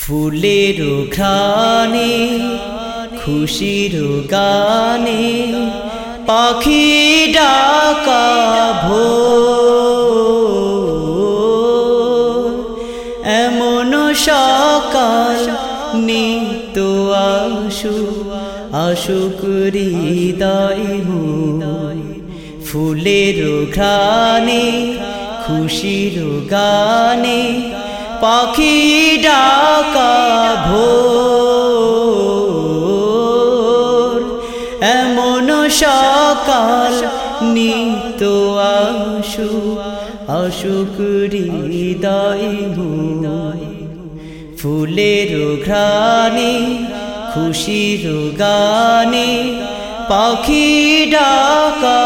ফুলের ঘ্রাণে, খুশির গানে, পাখি ডাকা ভোর। এমন সকাল নিত আশু, আশুক হৃদয় ফুলের ঘ্রাণে, খুশির গানে পাখি ডাকা ভোর। এমন সকাল নিত আশু, অসুখ হৃদয় ফুলের ঘ্রাণে, খুশির গানে পাখি ডাকা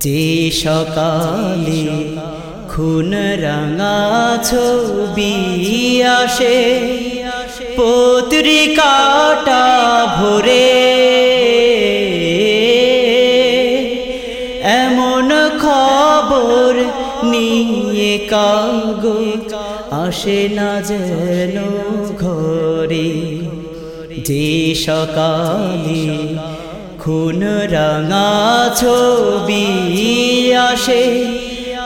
যে সকালে খুন রাঙা ছবি আসে পত্রিকাটা ভরে। এমন খবর নিয়ে কাগজ আসে না যেন ঘরে। যে সকালে খুন রাঙা ছবি আসে,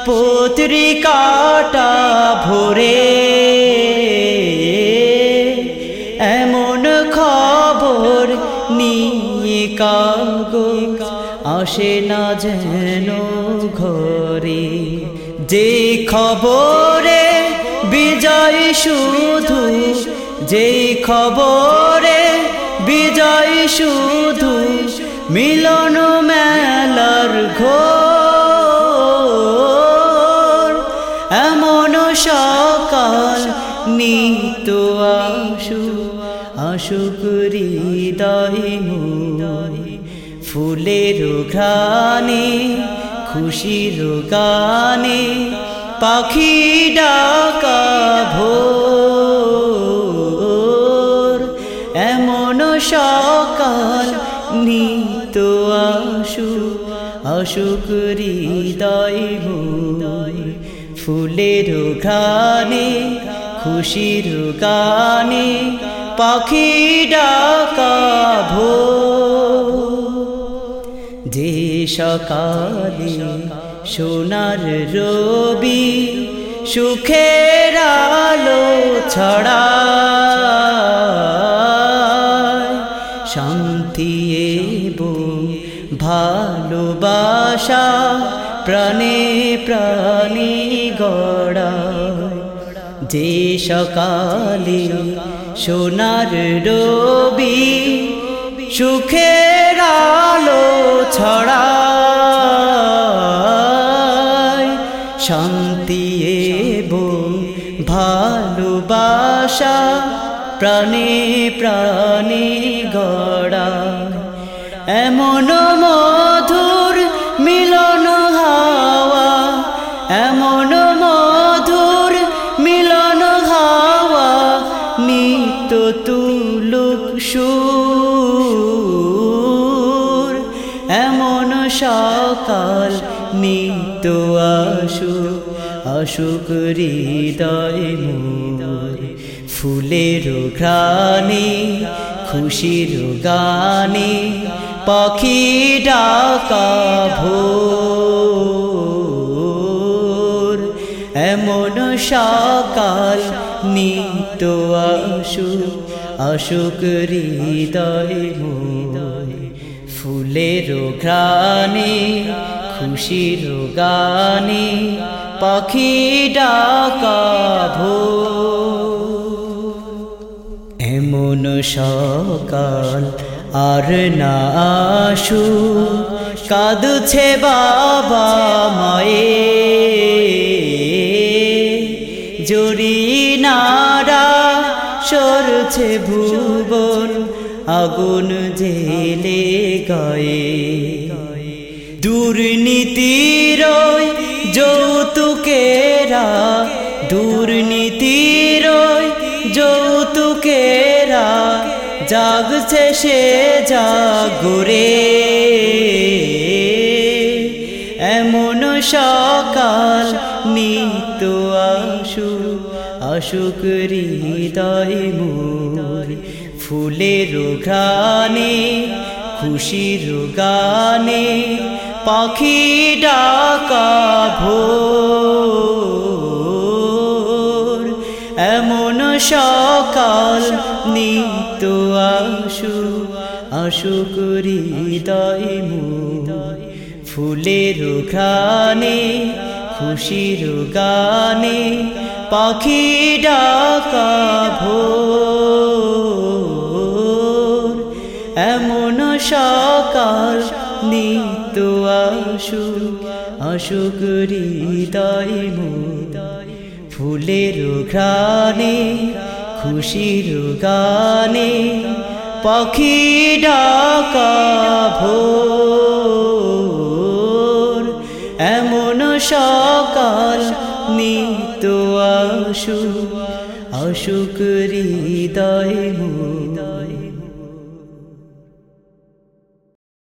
পত্রিকাটা ভরে। এমন খবর নিয়ে কাগজ আসে না যেন ঘরে। যে খবরে বিজয় শুধু, যে খবরে বিজয় শুধু মিলন মেলার ঘোর, এমন সকাল নিত আশু আশুক হৃদয় মোয় ফুলের ঘ্রাণে, খুশির গানে, পাখি ডাকা ভোর, এমন সকাল নিত আশু অসুখ হৃদয় ফুলের ঘ্রাণে, খুশির গানে, পাখি ডাকা যে সকালে সোনার রবি সুখের আলো ছড়া শান্তি এবং ভালোবাসা প্রাণে প্রাণী গড়া যে সকালে সোনার রবি সুখের আলো ছড়া শান্তি এবং ভালোবাসা প্রাণে প্রাণে গড়া। এমন মধুর মিলন হাওয়া। এমন মধুর মিলন হাওয়া। নিত তুলুক সুর। এমন সকাল নিত আশু অসুখ হৃদয় মোর। ফুলের ঘ্রাণে, খুশির গানে, পাখি ডাকা ভোর। এমন সকাল নিত আশু অসুখ হৃদয় ফুলের ঘ্রাণে, খুশির গানে, পাখি ডাকা এমন সকাল, আর না আসু। কাঁদছে বাবা মায়ে জড়ি নারা সরছে ভুবন, আগুন জেলে গায়ে। দুর্নীতির যৌতুকেরা, দুর্নীতির জাগছে সে জাগরে। এমন সকাল নিত্য আশুক আশুক হৃদয় মোর। ফুলের ঘ্রাণে, খুশির গানে, পাখি ডাকা ভোর। এমন সকাল নিত্য আশু আশুক হৃদয় মোর। ফুলের ঘ্রাণে, খুশির গানে পাখি ডাকা ভোর। এমন সকাল নিত্য আশুক আশুক হৃদয় মোর। ফুলের ঘ্রাণে খুশির গানে পাখি ডাকা ভোর। এমন সকাল নিত আশু আশুক হৃদয় মোর